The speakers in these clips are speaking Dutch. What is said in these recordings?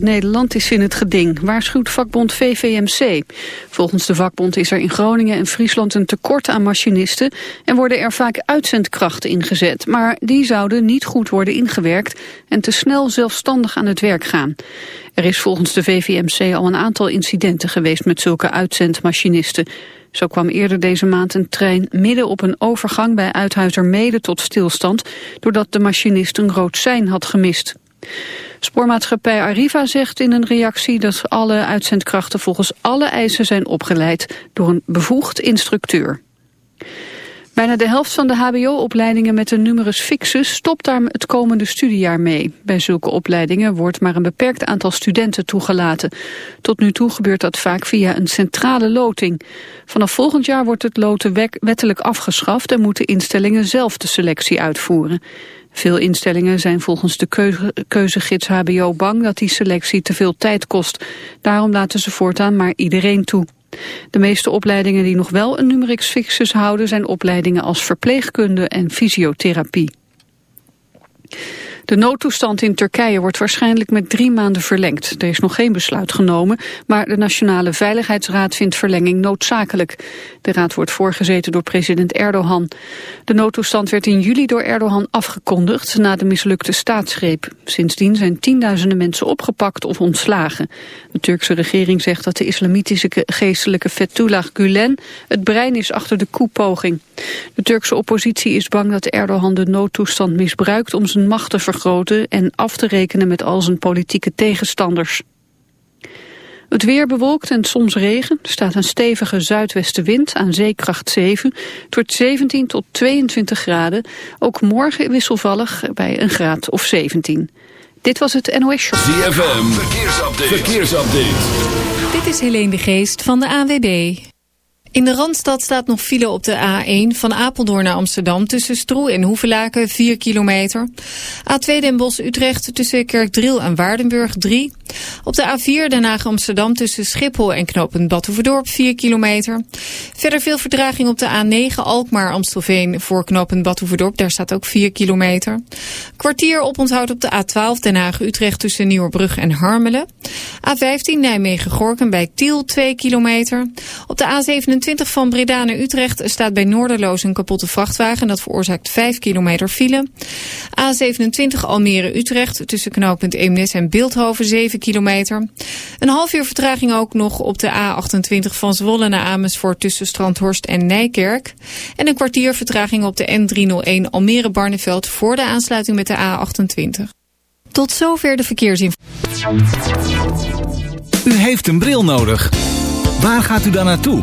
Nederland is in het geding, waarschuwt vakbond VVMC. Volgens de vakbond is er in Groningen en Friesland een tekort aan machinisten... en worden er vaak uitzendkrachten ingezet. Maar die zouden niet goed worden ingewerkt... en te snel zelfstandig aan het werk gaan. Er is volgens de VVMC al een aantal incidenten geweest met zulke uitzendmachinisten... Zo kwam eerder deze maand een trein midden op een overgang bij Uithuizermede tot stilstand, doordat de machinist een rood sein had gemist. Spoormaatschappij Arriva zegt in een reactie dat alle uitzendkrachten volgens alle eisen zijn opgeleid door een bevoegd instructeur. Bijna de helft van de hbo-opleidingen met een numerus fixus stopt daar het komende studiejaar mee. Bij zulke opleidingen wordt maar een beperkt aantal studenten toegelaten. Tot nu toe gebeurt dat vaak via een centrale loting. Vanaf volgend jaar wordt het loten wettelijk afgeschaft en moeten instellingen zelf de selectie uitvoeren. Veel instellingen zijn volgens de keuze, keuzegids HBO bang dat die selectie te veel tijd kost. Daarom laten ze voortaan maar iedereen toe. De meeste opleidingen die nog wel een numerix fixus houden... zijn opleidingen als verpleegkunde en fysiotherapie. De noodtoestand in Turkije wordt waarschijnlijk met drie maanden verlengd. Er is nog geen besluit genomen, maar de Nationale Veiligheidsraad vindt verlenging noodzakelijk. De raad wordt voorgezeten door president Erdogan. De noodtoestand werd in juli door Erdogan afgekondigd na de mislukte staatsgreep. Sindsdien zijn tienduizenden mensen opgepakt of ontslagen. De Turkse regering zegt dat de islamitische geestelijke Fethullah Gulen het brein is achter de koepoging. De Turkse oppositie is bang dat Erdogan de noodtoestand misbruikt om zijn macht te en af te rekenen met al zijn politieke tegenstanders. Het weer bewolkt en soms regen. Er staat een stevige zuidwestenwind aan zeekracht 7. Het wordt 17 tot 22 graden. Ook morgen wisselvallig bij een graad of 17. Dit was het NOS Show. ZFM, verkeersupdate. verkeersupdate. Dit is Helene de Geest van de AWB. In de Randstad staat nog file op de A1 van Apeldoorn naar Amsterdam... tussen Stroe en Hoevelaken, 4 kilometer. A2 Den Bosch-Utrecht tussen Kerkdriel en Waardenburg, 3. Op de A4 Den Haag-Amsterdam tussen Schiphol en knooppunt Batuverdorp, 4 kilometer. Verder veel verdraging op de A9 Alkmaar-Amstelveen voor knooppunt Batuverdorp. Daar staat ook 4 kilometer. Kwartier oponthoud op de A12 Den Haag-Utrecht tussen Nieuwerbrug en Harmelen. A15 Nijmegen-Gorkum bij Tiel, 2 kilometer. Op de A27 van Breda naar Utrecht staat bij Noorderloos een kapotte vrachtwagen. Dat veroorzaakt 5 kilometer file. A27 Almere-Utrecht tussen knooppunt Eemnes en Beeldhoven 7 kilometer. Een half uur vertraging ook nog op de A28 van Zwolle naar Amersfoort tussen Strandhorst en Nijkerk. En een kwartier vertraging op de N301 Almere-Barneveld voor de aansluiting met de A28. Tot zover de verkeersinformatie. U heeft een bril nodig. Waar gaat u dan naartoe?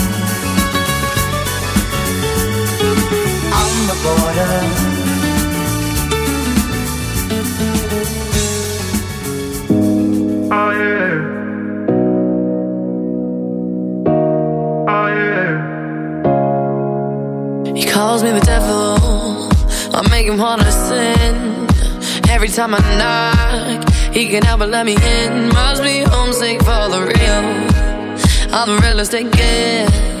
On border. Oh yeah. Oh yeah. He calls me the devil. I make him wanna sin. Every time I knock, he can help but let me in. Must be homesick for the real. I'm the realest it gets.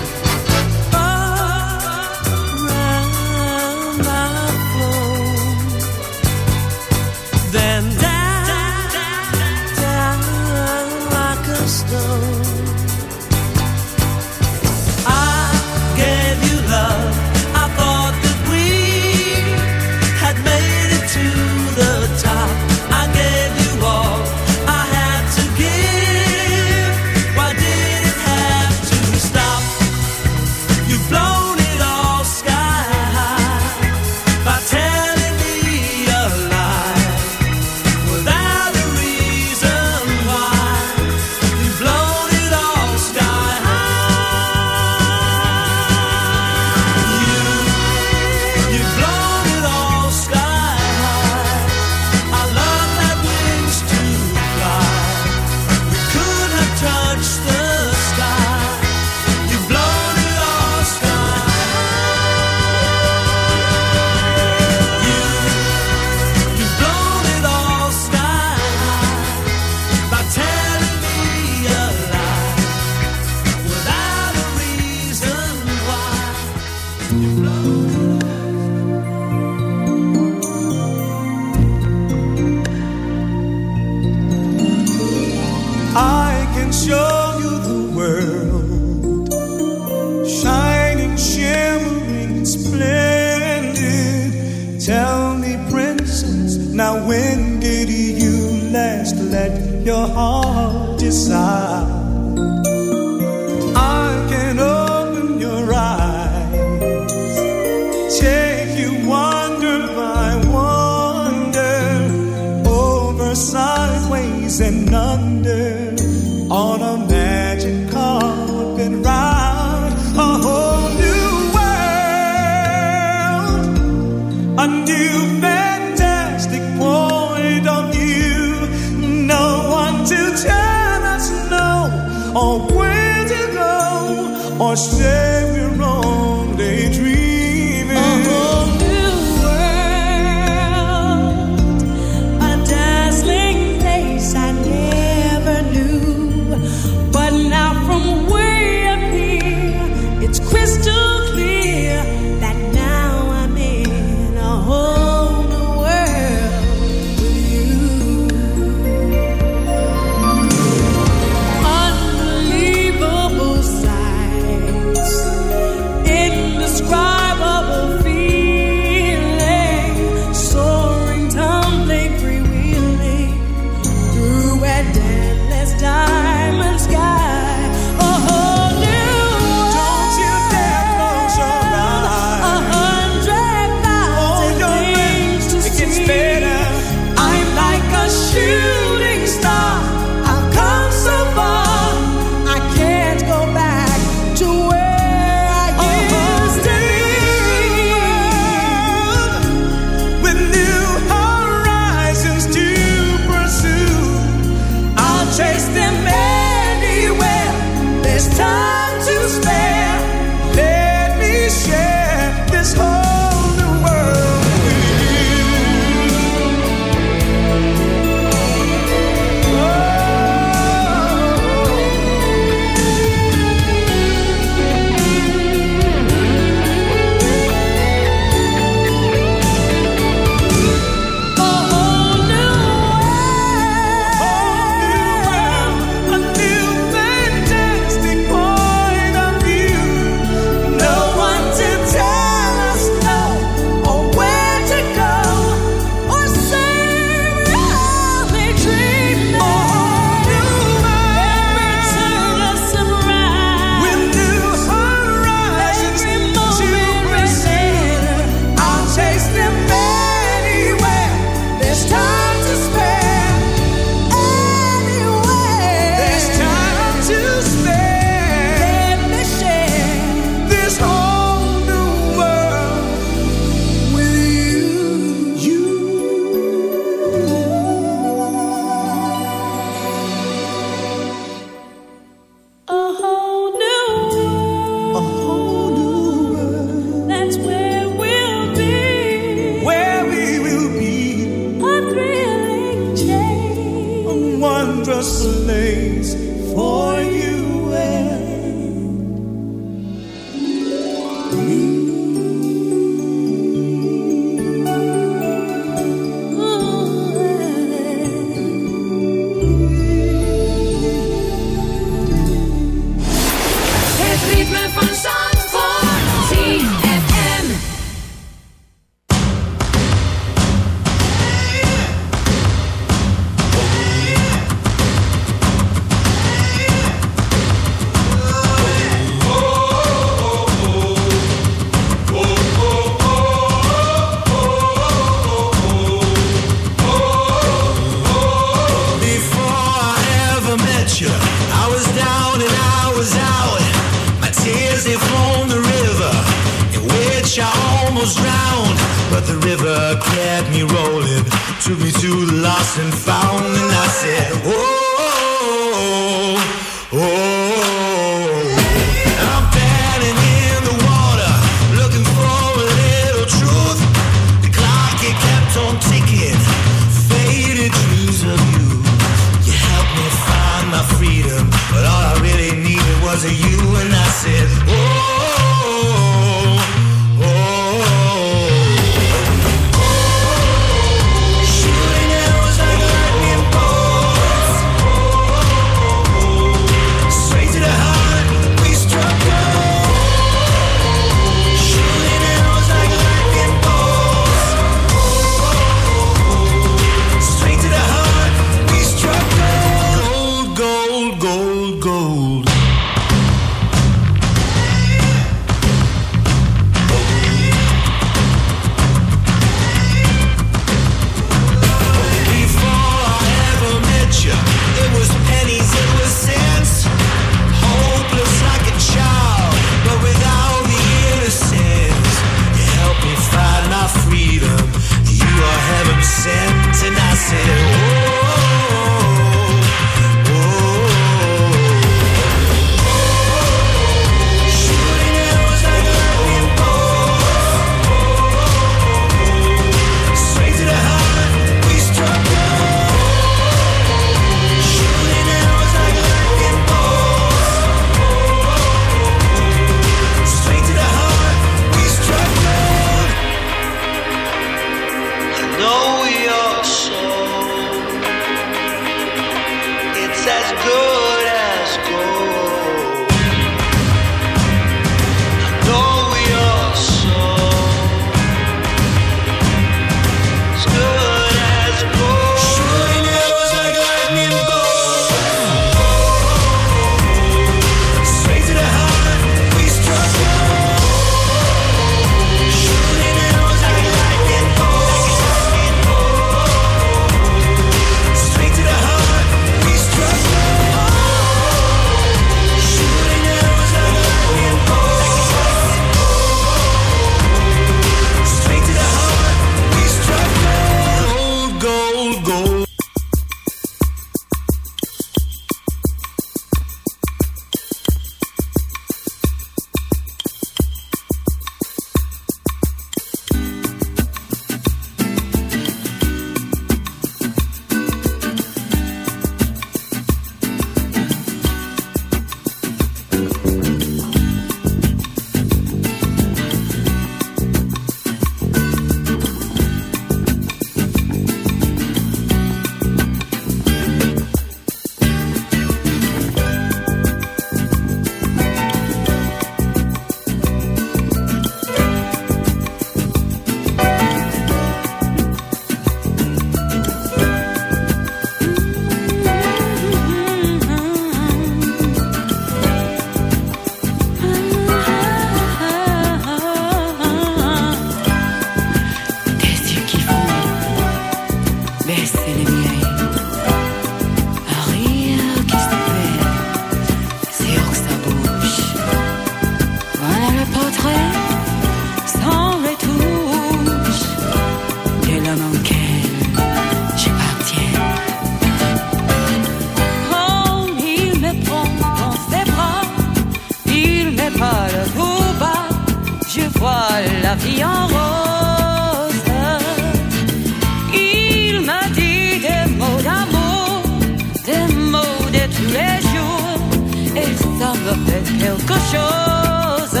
peut quelque chose.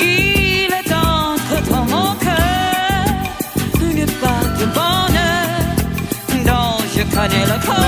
Il est ancré dans mon cœur une part de bonheur dont je connais le corps.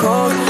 Cold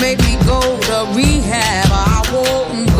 make me go to rehab. I won't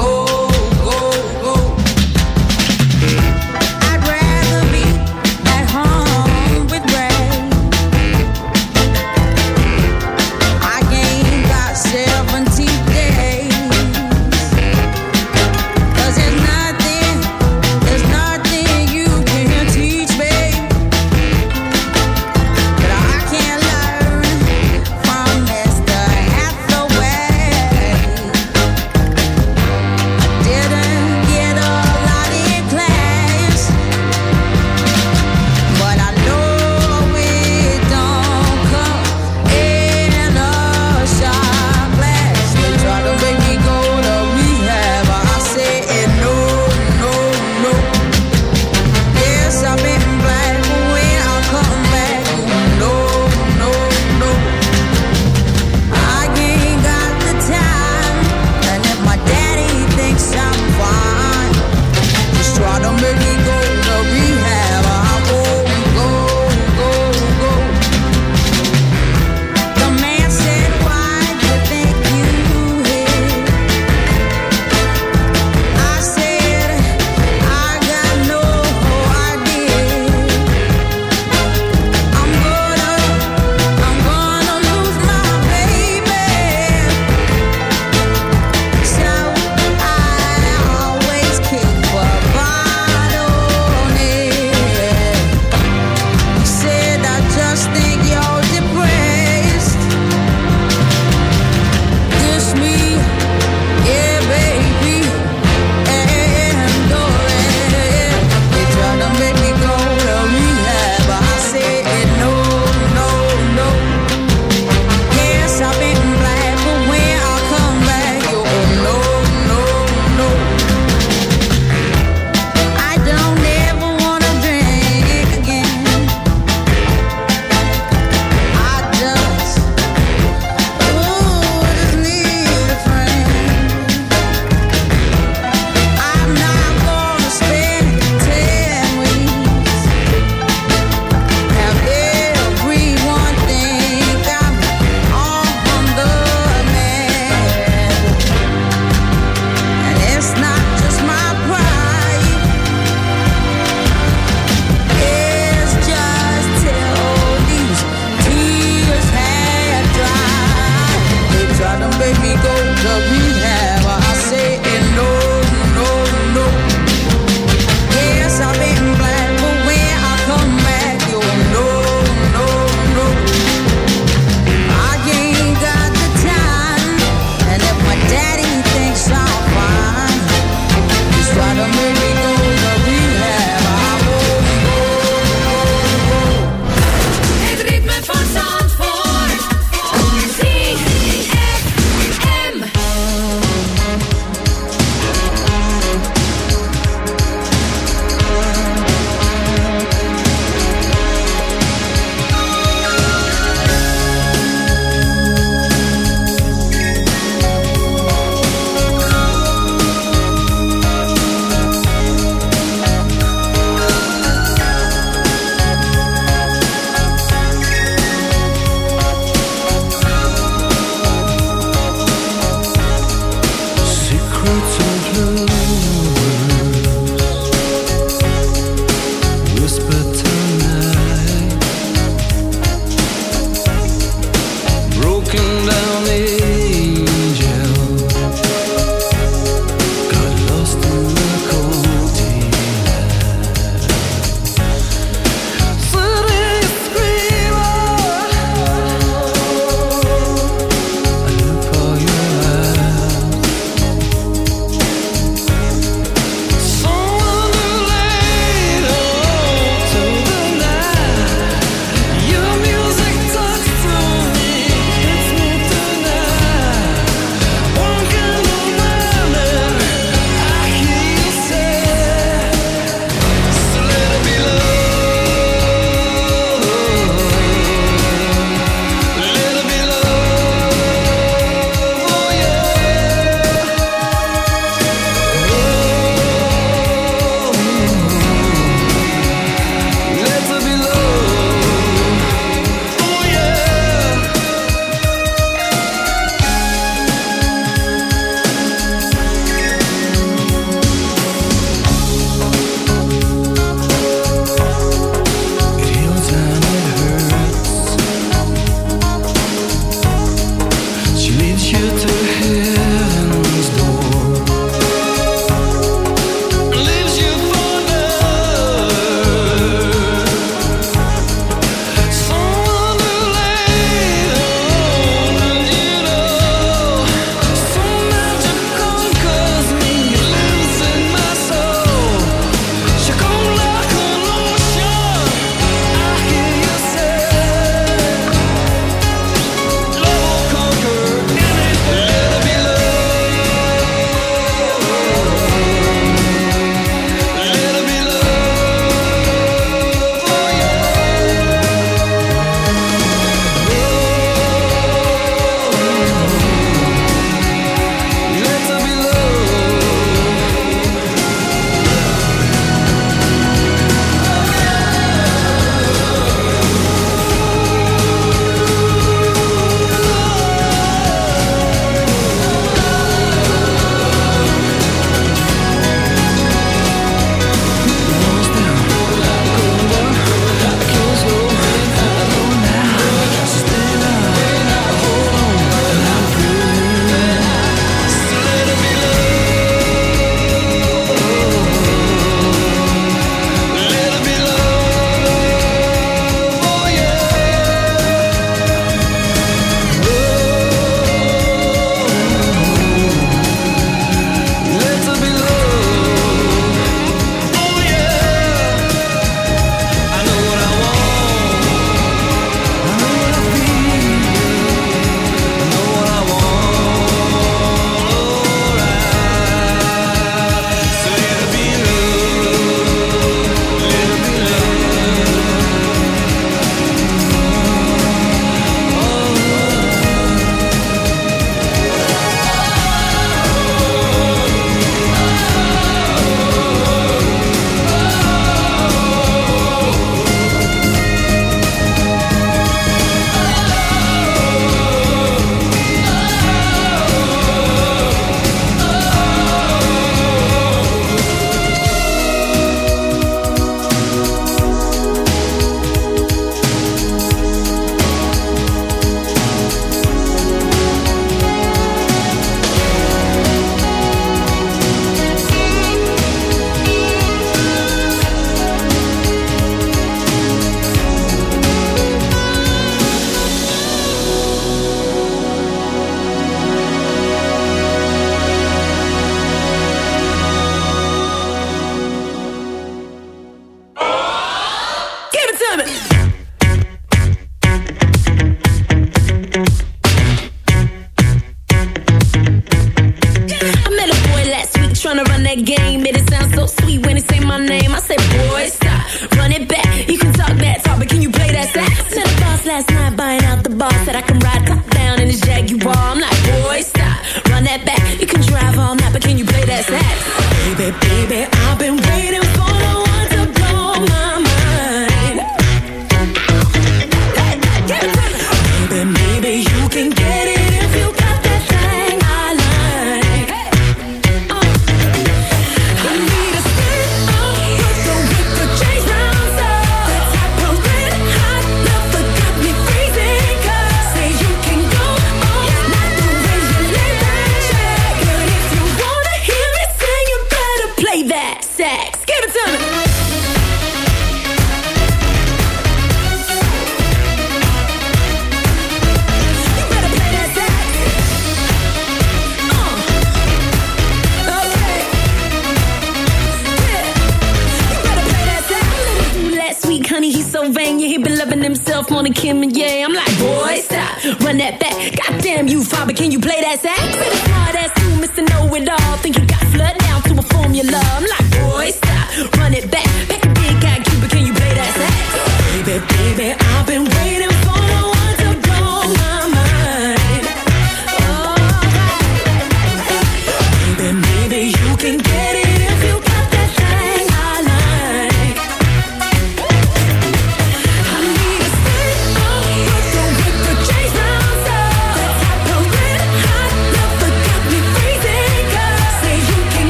Pennsylvania. He been loving himself on a Kim and yeah. I'm like, boy, stop, run that back. Goddamn you, father, can you play that sax?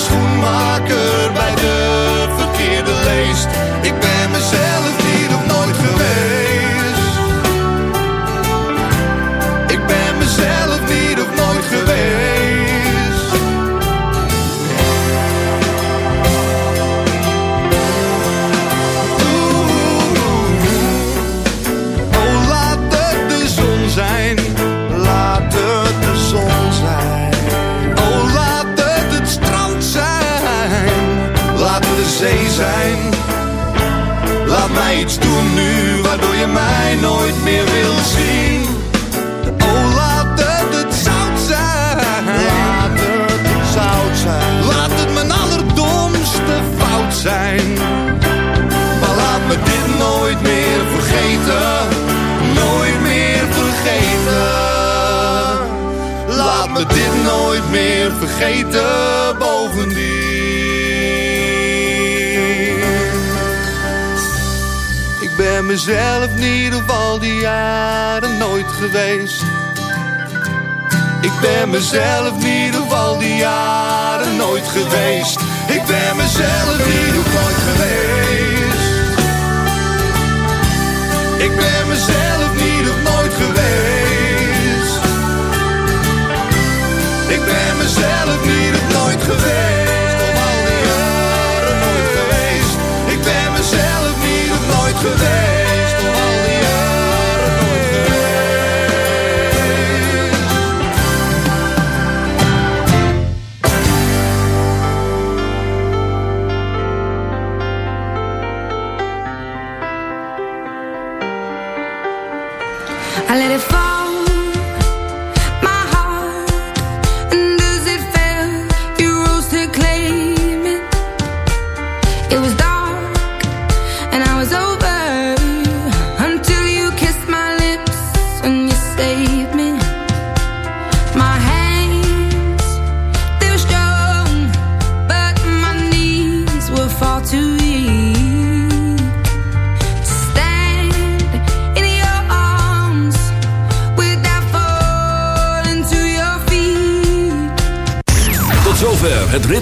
schoenmaker bij de verkeerde leest. Nooit meer vergeten. Nooit meer vergeten. Laat me dit nooit meer vergeten. Bovendien. Ik ben mezelf niet of al die jaren nooit geweest. Ik ben mezelf niet of al die jaren nooit geweest. Ik ben mezelf niet nooit geweest. Ik ben mezelf niet of nooit geweest. Of al die jaren nooit geweest. Ik ben mezelf niet of nooit geweest. Of al die jaren nooit geweest.